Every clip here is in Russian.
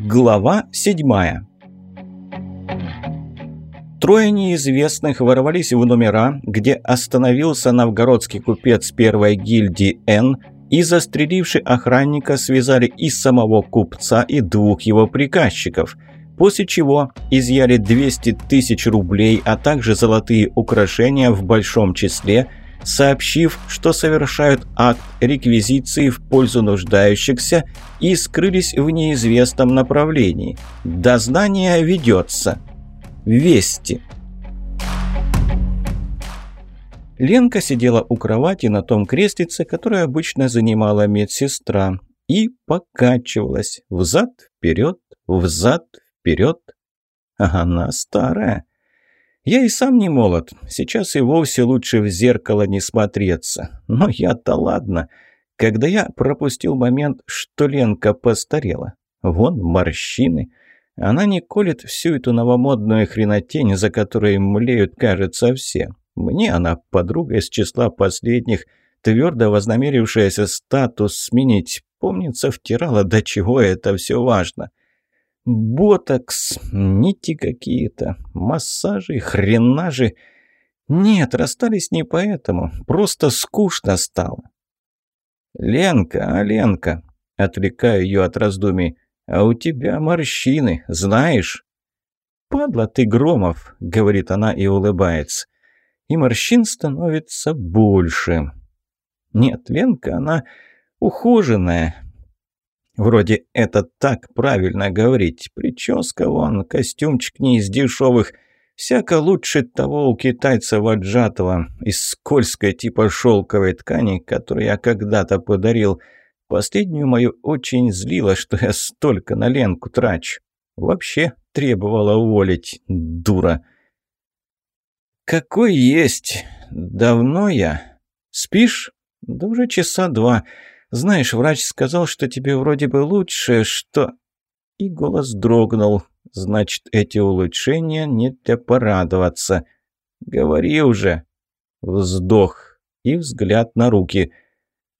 Глава седьмая. Трое неизвестных ворвались в номера, где остановился новгородский купец первой гильдии «Н», и, застреливши охранника, связали и самого купца, и двух его приказчиков, после чего изъяли 200 тысяч рублей, а также золотые украшения в большом числе, сообщив, что совершают акт реквизиции в пользу нуждающихся и скрылись в неизвестном направлении. Дознание ведется. Вести. Ленка сидела у кровати на том креслице, которое обычно занимала медсестра, и покачивалась взад-вперед, взад-вперед. Она старая. Я и сам не молод, сейчас и вовсе лучше в зеркало не смотреться. Но я-то ладно. Когда я пропустил момент, что Ленка постарела. Вон морщины. Она не колет всю эту новомодную хренотень, за которой млеют, кажется, все. Мне она подруга из числа последних, твердо вознамерившаяся статус сменить. Помнится, втирала, до чего это все важно. Ботокс, нити какие-то, массажи, хренажи. Нет, расстались не поэтому, просто скучно стало. «Ленка, а Ленка», — отвлекаю ее от раздумий, — «а у тебя морщины, знаешь?» «Падла ты, Громов», — говорит она и улыбается и морщин становится больше. Нет, Ленка, она ухоженная. Вроде это так правильно говорить. Прическа вон, костюмчик не из дешевых. Всяко лучше того у китайца отжатого, из скользкой типа шелковой ткани, которую я когда-то подарил. Последнюю мою очень злило, что я столько на Ленку трачу. Вообще требовала уволить, дура. «Какой есть? Давно я. Спишь? Да уже часа два. Знаешь, врач сказал, что тебе вроде бы лучше, что...» И голос дрогнул. «Значит, эти улучшения не для порадоваться. Говори уже». Вздох и взгляд на руки.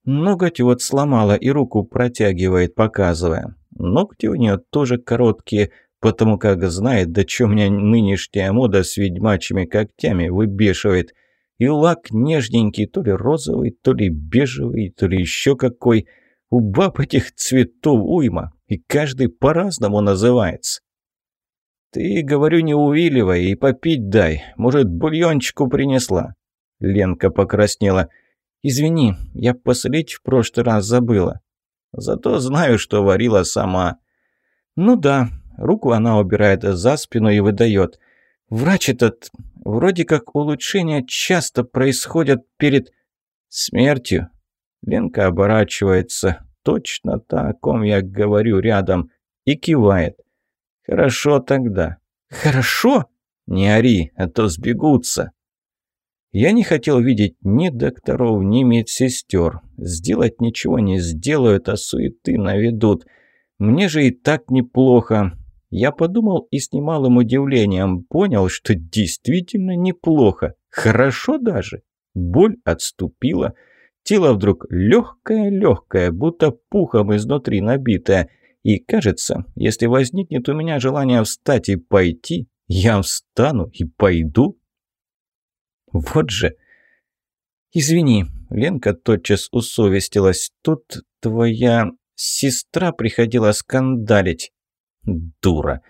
Ноготь вот сломала и руку протягивает, показывая. Ногти у нее тоже короткие, потому как знает, до чего меня нынешняя мода с ведьмачьими когтями выбешивает. И лак нежненький, то ли розовый, то ли бежевый, то ли еще какой. У баб этих цветов уйма, и каждый по-разному называется. «Ты, говорю, не увиливай и попить дай. Может, бульончику принесла?» Ленка покраснела. «Извини, я посолить в прошлый раз забыла. Зато знаю, что варила сама». «Ну да, Руку она убирает за спину и выдает. «Врач этот... Вроде как улучшения часто происходят перед смертью». Ленка оборачивается. Точно та, о ком я говорю рядом. И кивает. «Хорошо тогда». «Хорошо?» «Не ори, а то сбегутся». Я не хотел видеть ни докторов, ни медсестер. Сделать ничего не сделают, а суеты наведут. Мне же и так неплохо. Я подумал и с немалым удивлением понял, что действительно неплохо, хорошо даже. Боль отступила, тело вдруг легкое-легкое, будто пухом изнутри набитое. И кажется, если возникнет у меня желание встать и пойти, я встану и пойду. Вот же... «Извини», — Ленка тотчас усовестилась, — «тут твоя сестра приходила скандалить». Дура.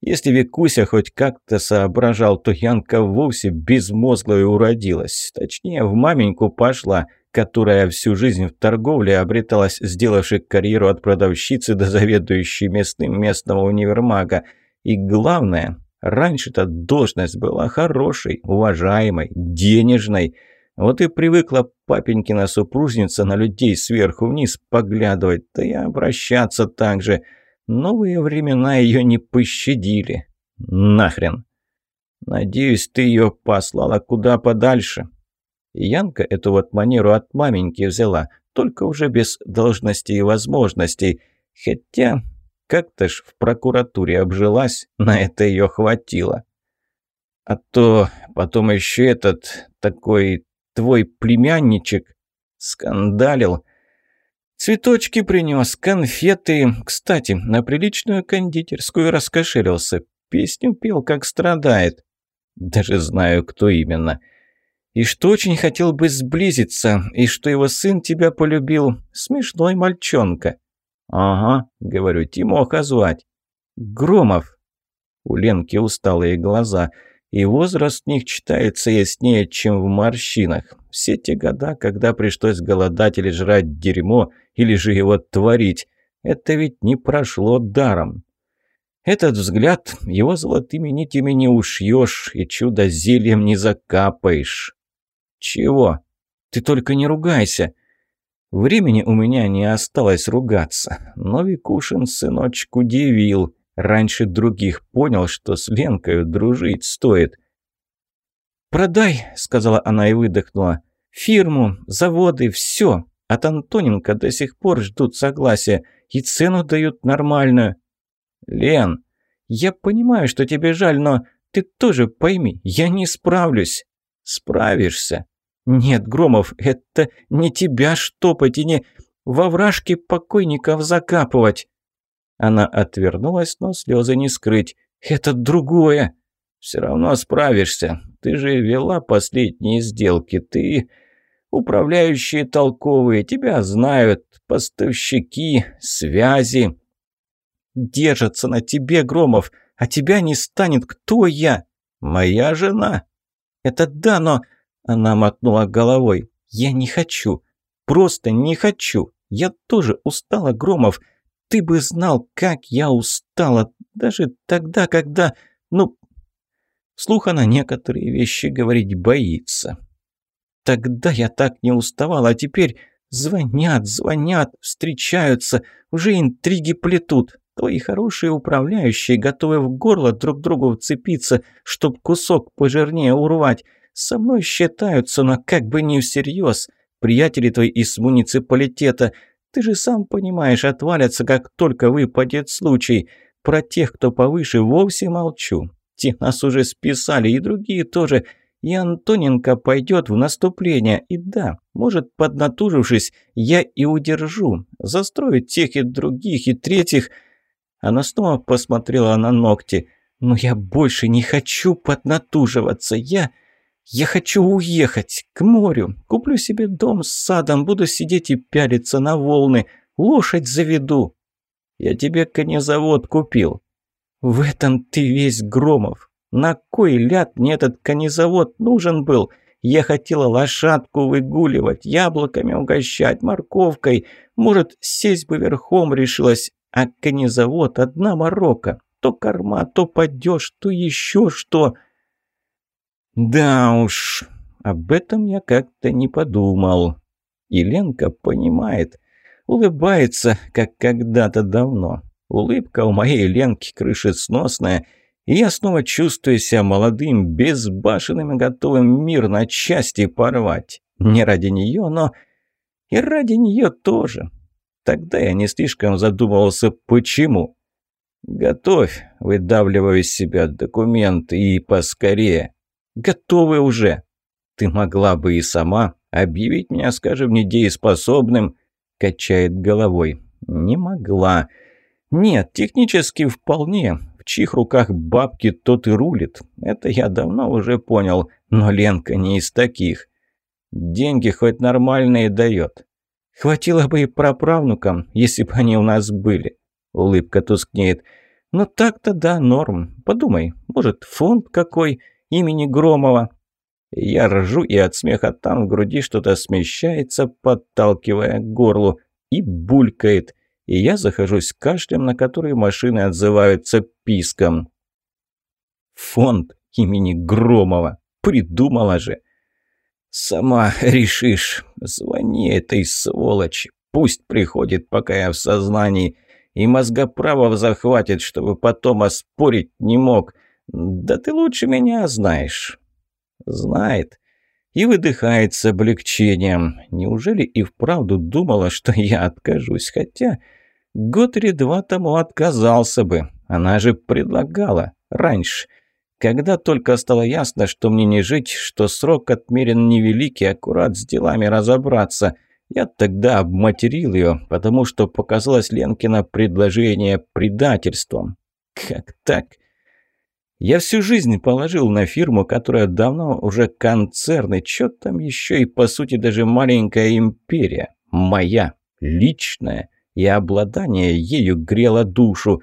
Если Викуся хоть как-то соображал, то Янка вовсе безмозглой уродилась. Точнее, в маменьку пошла, которая всю жизнь в торговле обреталась, сделавши карьеру от продавщицы до заведующей местным местного универмага. И главное, раньше-то должность была хорошей, уважаемой, денежной. Вот и привыкла папенькина супружница на людей сверху вниз поглядывать, да и обращаться так же – Новые времена ее не пощадили. Нахрен. Надеюсь, ты ее послала куда подальше. Янка эту вот манеру от маменьки взяла, только уже без должностей и возможностей. Хотя как-то ж в прокуратуре обжилась, на это ее хватило. А то потом еще этот такой твой племянничек скандалил. Цветочки принес, конфеты. Кстати, на приличную кондитерскую раскошелился. Песню пел, как страдает. Даже знаю, кто именно. И что очень хотел бы сблизиться, и что его сын тебя полюбил. Смешной мальчонка. Ага, говорю, Тимоха звать. Громов. У Ленки усталые глаза, и возраст в них читается яснее, чем в морщинах. Все те года, когда пришлось голодать или жрать дерьмо, или же его творить, это ведь не прошло даром. Этот взгляд его золотыми нитями не ушьешь и чудо зельем не закапаешь. Чего? Ты только не ругайся. Времени у меня не осталось ругаться, но Викушин сыночек удивил. Раньше других понял, что с Ленкой дружить стоит. «Продай», — сказала она и выдохнула. «Фирму, заводы, все. От Антоненко до сих пор ждут согласия и цену дают нормальную». «Лен, я понимаю, что тебе жаль, но ты тоже пойми, я не справлюсь». «Справишься». «Нет, Громов, это не тебя штопать и не во вражке покойников закапывать». Она отвернулась, но слезы не скрыть. «Это другое!» «Все равно справишься. Ты же вела последние сделки. Ты...» «Управляющие толковые, тебя знают, поставщики, связи». «Держатся на тебе, Громов, а тебя не станет. Кто я?» «Моя жена». «Это да, но...» Она мотнула головой. «Я не хочу. Просто не хочу. Я тоже устала, Громов. Ты бы знал, как я устала, даже тогда, когда... Ну, слух она некоторые вещи говорить боится. Тогда я так не уставала, а теперь звонят, звонят, встречаются, уже интриги плетут. Твои хорошие управляющие готовы в горло друг другу вцепиться, чтоб кусок пожирнее урвать. Со мной считаются, но как бы не всерьез. Приятели твои из муниципалитета – ты же сам понимаешь, отвалятся, как только выпадет случай. Про тех, кто повыше, вовсе молчу. Те нас уже списали, и другие тоже. И Антоненко пойдет в наступление. И да, может, поднатужившись, я и удержу. Застрою тех и других, и третьих. Она снова посмотрела на ногти. Но я больше не хочу поднатуживаться. Я... Я хочу уехать к морю. Куплю себе дом с садом, буду сидеть и пялиться на волны. Лошадь заведу. Я тебе конезавод купил. В этом ты весь Громов. На кой ляд мне этот конезавод нужен был? Я хотела лошадку выгуливать, яблоками угощать, морковкой. Может, сесть бы верхом решилась. А конезавод одна морока. То корма, то падеж, то еще что. Да уж, об этом я как-то не подумал. Еленка понимает, улыбается, как когда-то давно. Улыбка у моей Ленки крышесносная, и я снова чувствую себя молодым, безбашенным и готовым мир на части порвать. Не ради нее, но и ради нее тоже. Тогда я не слишком задумывался, почему. «Готовь», — выдавливаю из себя документы, и поскорее. Готовы уже. Ты могла бы и сама объявить меня, скажем, недееспособным, качает головой. Не могла. Нет, технически вполне. В чьих руках бабки, тот и рулит. Это я давно уже понял, но Ленка не из таких. Деньги хоть нормальные дает. Хватило бы и праправнукам, если бы они у нас были. Улыбка тускнеет. Но так-то да, норм. Подумай, может, фонд какой имени Громова. Я ржу, и от смеха там в груди что-то смещается, подталкивая к горлу, и булькает. И я захожусь кашлем, на который машины отзываются писком. Фонд имени Громова. Придумала же. Сама решишь. Звони этой сволочи. Пусть приходит, пока я в сознании. И мозгоправов захватит, чтобы потом оспорить не мог. «Да ты лучше меня знаешь». «Знает». И выдыхает с облегчением. Неужели и вправду думала, что я откажусь? Хотя год или два тому отказался бы. Она же предлагала. Раньше. Когда только стало ясно, что мне не жить, что срок отмерен невеликий, аккурат с делами разобраться. Я тогда обматерил ее, потому что показалось Ленкино предложение предательством. Как так? Я всю жизнь положил на фирму, которая давно уже концерн, и чё там еще и, по сути, даже маленькая империя. Моя, личная, и обладание ею грело душу.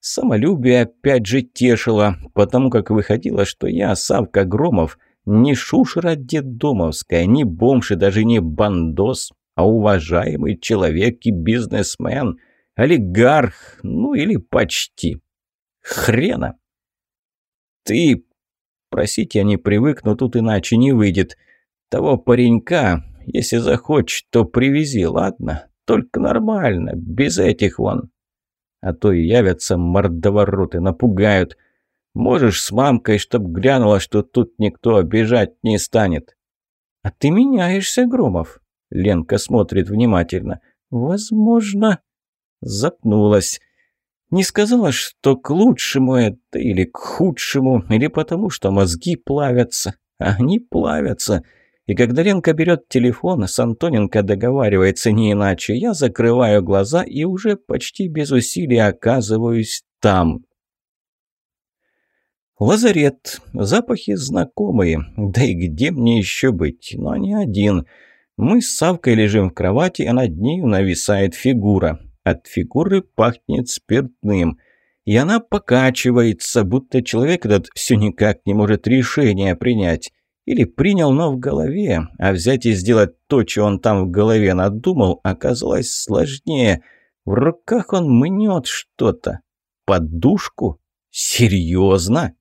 Самолюбие опять же тешило, потому как выходило, что я, Савка Громов, не шушера детдомовская, не бомж и даже не бандос, а уважаемый человек и бизнесмен, олигарх, ну или почти. Хрена. Ты... Просить я не привык, но тут иначе не выйдет. Того паренька, если захочешь, то привези, ладно? Только нормально, без этих вон. А то и явятся мордовороты, напугают. Можешь с мамкой, чтоб глянула, что тут никто обижать не станет. А ты меняешься, Громов. Ленка смотрит внимательно. «Возможно...» Запнулась. Не сказала, что к лучшему это или к худшему, или потому что мозги плавятся. Они плавятся. И когда Ленка берет телефон, с Антоненко договаривается не иначе. Я закрываю глаза и уже почти без усилий оказываюсь там. Лазарет. Запахи знакомые. Да и где мне еще быть? Но не один. Мы с Савкой лежим в кровати, а над нею нависает фигура. От фигуры пахнет спиртным. И она покачивается, будто человек этот все никак не может решение принять. Или принял, но в голове, а взять и сделать то, что он там в голове надумал, оказалось сложнее. В руках он мнет что-то. Подушку? Серьезно?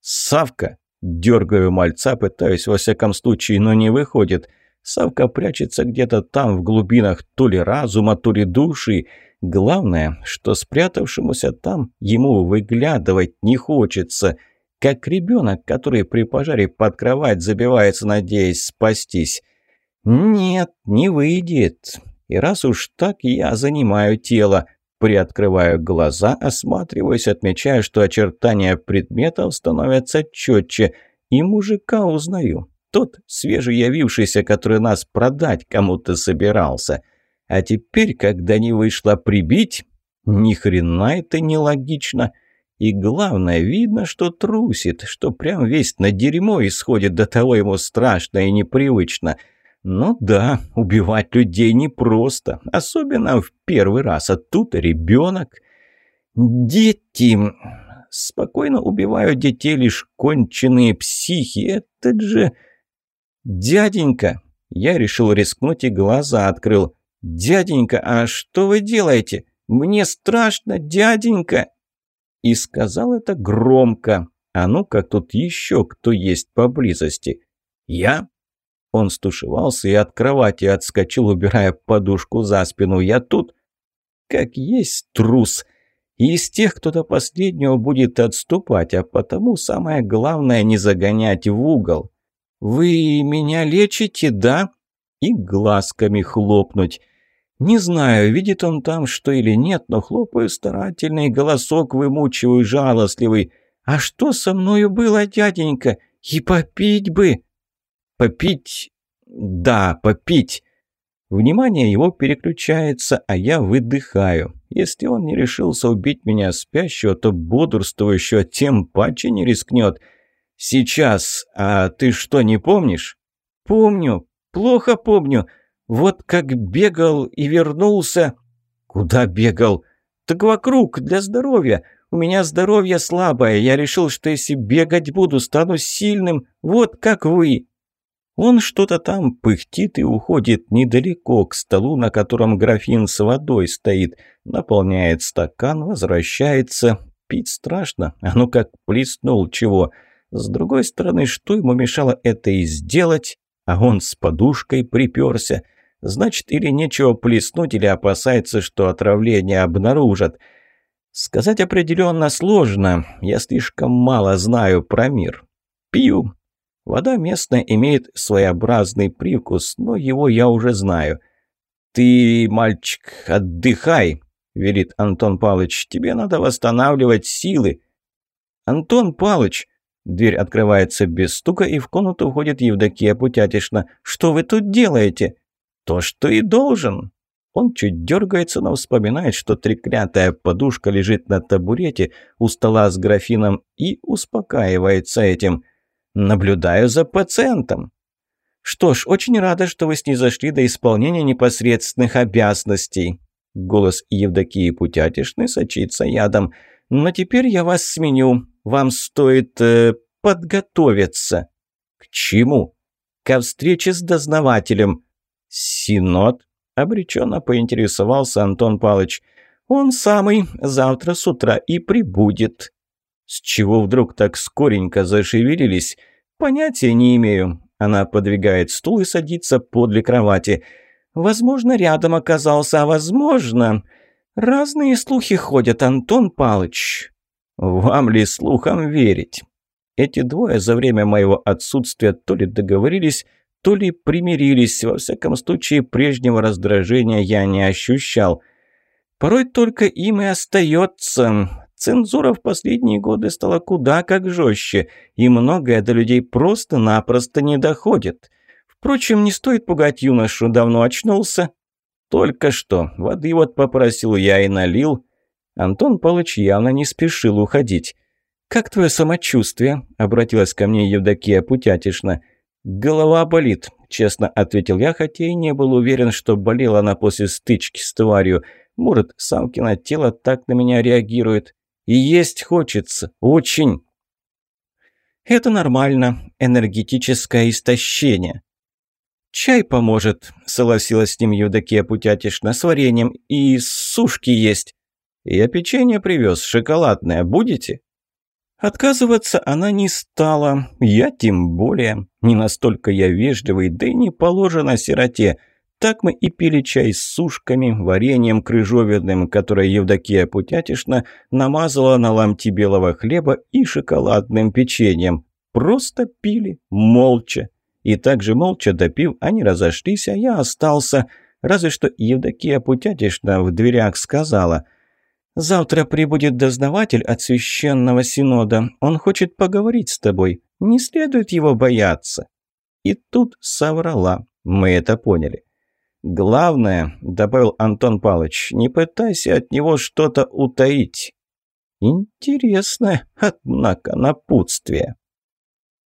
Савка! Дергаю мальца, пытаюсь во всяком случае, но не выходит. Савка прячется где-то там в глубинах то ли разума, то ли души. Главное, что спрятавшемуся там ему выглядывать не хочется. Как ребенок, который при пожаре под кровать забивается, надеясь спастись. Нет, не выйдет. И раз уж так, я занимаю тело. Приоткрываю глаза, осматриваюсь, отмечаю, что очертания предметов становятся четче. И мужика узнаю. Тот, свежеявившийся, который нас продать кому-то собирался. А теперь, когда не вышло прибить, ни хрена это нелогично. И главное, видно, что трусит, что прям весь на дерьмо исходит, до того ему страшно и непривычно. Ну да, убивать людей непросто, особенно в первый раз, а тут ребенок. Дети... Спокойно убивают детей лишь конченые психи, это же... «Дяденька!» Я решил рискнуть и глаза открыл. «Дяденька, а что вы делаете? Мне страшно, дяденька!» И сказал это громко. А ну, как тут еще кто есть поблизости? «Я?» Он стушевался и от кровати отскочил, убирая подушку за спину. «Я тут?» «Как есть трус!» И из тех, кто до последнего будет отступать, а потому самое главное не загонять в угол. «Вы меня лечите, да?» И глазками хлопнуть. Не знаю, видит он там что или нет, но хлопаю старательный, голосок вымучиваю жалостливый. «А что со мною было, дяденька? И попить бы!» «Попить? Да, попить!» Внимание его переключается, а я выдыхаю. Если он не решился убить меня спящего, то бодрствующего тем паче не рискнет – «Сейчас. А ты что, не помнишь?» «Помню. Плохо помню. Вот как бегал и вернулся...» «Куда бегал?» «Так вокруг, для здоровья. У меня здоровье слабое. Я решил, что если бегать буду, стану сильным. Вот как вы». Он что-то там пыхтит и уходит недалеко к столу, на котором графин с водой стоит. Наполняет стакан, возвращается. Пить страшно. А ну как плеснул чего. С другой стороны, что ему мешало это и сделать? А он с подушкой приперся. Значит, или нечего плеснуть, или опасается, что отравление обнаружат. Сказать определенно сложно. Я слишком мало знаю про мир. Пью. Вода местная имеет своеобразный привкус, но его я уже знаю. «Ты, мальчик, отдыхай», — велит Антон Палыч. «Тебе надо восстанавливать силы». «Антон Палыч», Дверь открывается без стука, и в комнату входит Евдокия Путятишна. «Что вы тут делаете?» То, что и должен. Он чуть дергается, но вспоминает, что треклятая подушка лежит на табурете у стола с графином и успокаивается этим. Наблюдаю за пациентом. Что ж, очень рада, что вы снизошли до исполнения непосредственных обязанностей. Голос Евдокии Путятишны сочится ядом. Но теперь я вас сменю. Вам стоит э, подготовиться. К чему? Ко встрече с дознавателем. Синод? Обреченно поинтересовался Антон Палыч. «Он самый завтра с утра и прибудет». «С чего вдруг так скоренько зашевелились?» «Понятия не имею». Она подвигает стул и садится подле кровати. «Возможно, рядом оказался, а возможно...» «Разные слухи ходят, Антон Палыч». «Вам ли слухам верить?» Эти двое за время моего отсутствия то ли договорились, то ли примирились, во всяком случае прежнего раздражения я не ощущал. Порой только им и остается. Цензура в последние годы стала куда как жестче, и многое до людей просто-напросто не доходит. Впрочем, не стоит пугать юношу, давно очнулся. Только что, воды вот попросил я и налил. Антон Павлович явно не спешил уходить. «Как твое самочувствие?» – обратилась ко мне Евдокия Путятишна – «Голова болит», – честно ответил я, хотя и не был уверен, что болела она после стычки с тварью. Может, самкино тело так на меня реагирует. И есть хочется. Очень. Это нормально. Энергетическое истощение. «Чай поможет», – согласилась с ним Евдокия Путятишна, – «с вареньем. И сушки есть». «Я печенье привез, шоколадное. Будете?» Отказываться она не стала, я тем более. Не настолько я вежливый, да и не положено сироте. Так мы и пили чай с сушками, вареньем крыжовенным, которое Евдокия Путятишна намазала на ломти белого хлеба и шоколадным печеньем. Просто пили, молча. И также молча допив, они разошлись, а я остался. Разве что Евдокия Путятишна в дверях сказала – Завтра прибудет дознаватель от священного синода. Он хочет поговорить с тобой. Не следует его бояться». И тут соврала. Мы это поняли. «Главное», — добавил Антон Павлович, — «не пытайся от него что-то утаить». Интересное, однако, напутствие.